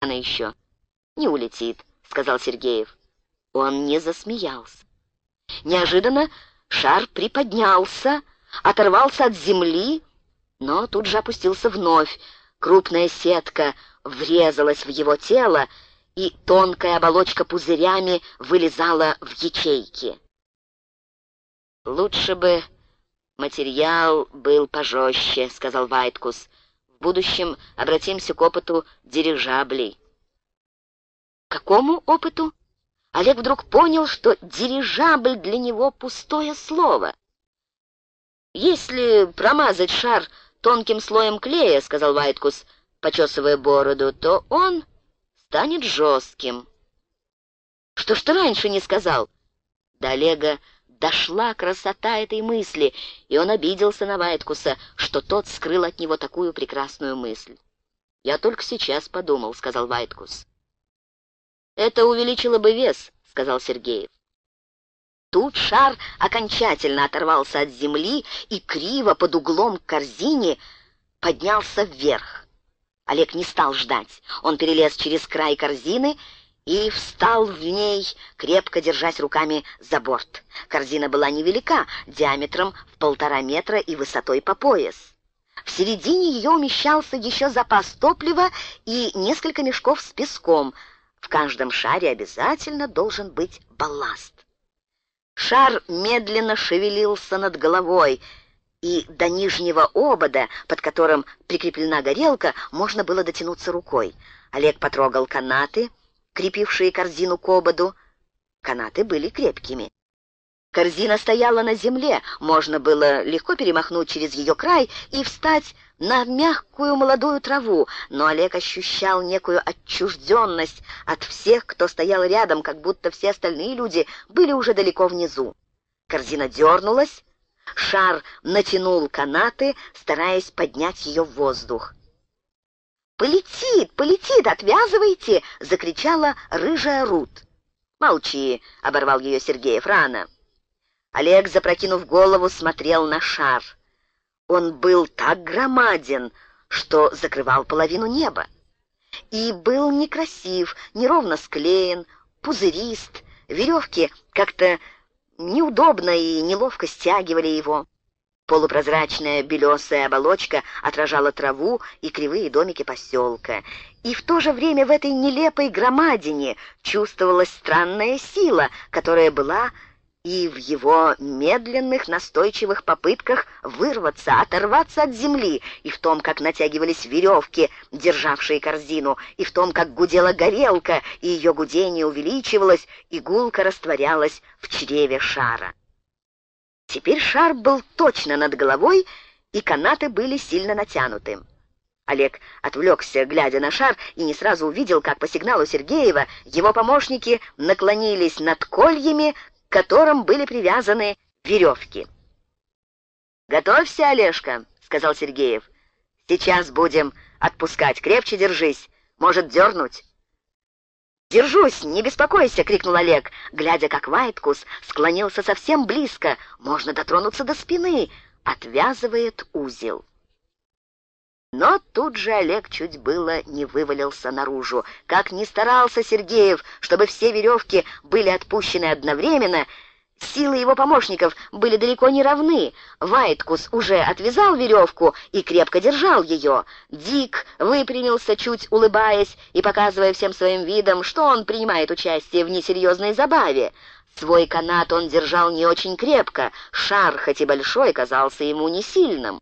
Рано еще. Не улетит, сказал Сергеев. Он не засмеялся. Неожиданно шар приподнялся, оторвался от земли, но тут же опустился вновь. Крупная сетка врезалась в его тело, и тонкая оболочка пузырями вылезала в ячейки. «Лучше бы материал был пожестче», — сказал Вайткус. «В будущем обратимся к опыту дирижаблей». «К какому опыту?» Олег вдруг понял, что дирижабль для него пустое слово. «Если промазать шар тонким слоем клея, — сказал Вайткус, почесывая бороду, — то он станет жестким». «Что ж ты раньше не сказал?» До Олега дошла красота этой мысли, и он обиделся на Вайткуса, что тот скрыл от него такую прекрасную мысль. «Я только сейчас подумал», — сказал Вайткус. «Это увеличило бы вес», — сказал Сергеев. Тут шар окончательно оторвался от земли и криво под углом к корзине поднялся вверх. Олег не стал ждать. Он перелез через край корзины и встал в ней, крепко держась руками за борт. Корзина была невелика, диаметром в полтора метра и высотой по пояс. В середине ее умещался еще запас топлива и несколько мешков с песком. В каждом шаре обязательно должен быть балласт. Шар медленно шевелился над головой, и до нижнего обода, под которым прикреплена горелка, можно было дотянуться рукой. Олег потрогал канаты, крепившие корзину к ободу. Канаты были крепкими. Корзина стояла на земле, можно было легко перемахнуть через ее край и встать на мягкую молодую траву, но Олег ощущал некую отчужденность от всех, кто стоял рядом, как будто все остальные люди были уже далеко внизу. Корзина дернулась, шар натянул канаты, стараясь поднять ее в воздух. «Полетит, полетит, отвязывайте!» — закричала рыжая Рут. «Молчи!» — оборвал ее Сергеев рано. Олег, запрокинув голову, смотрел на шар. Он был так громаден, что закрывал половину неба. И был некрасив, неровно склеен, пузырист, веревки как-то неудобно и неловко стягивали его. Полупрозрачная белесая оболочка отражала траву и кривые домики поселка. И в то же время в этой нелепой громадине чувствовалась странная сила, которая была и в его медленных, настойчивых попытках вырваться, оторваться от земли, и в том, как натягивались веревки, державшие корзину, и в том, как гудела горелка, и ее гудение увеличивалось, и гулко растворялась в чреве шара. Теперь шар был точно над головой, и канаты были сильно натянуты. Олег отвлекся, глядя на шар, и не сразу увидел, как по сигналу Сергеева его помощники наклонились над кольями, к которым были привязаны веревки. «Готовься, Олежка», — сказал Сергеев. «Сейчас будем отпускать. Крепче держись. Может, дернуть?» «Держусь, не беспокойся!» — крикнул Олег, глядя, как Вайткус склонился совсем близко. «Можно дотронуться до спины!» — отвязывает узел. Но тут же Олег чуть было не вывалился наружу. Как ни старался Сергеев, чтобы все веревки были отпущены одновременно, силы его помощников были далеко не равны. Вайткус уже отвязал веревку и крепко держал ее. Дик выпрямился, чуть улыбаясь и показывая всем своим видом, что он принимает участие в несерьезной забаве. Свой канат он держал не очень крепко, шар, хоть и большой, казался ему не сильным.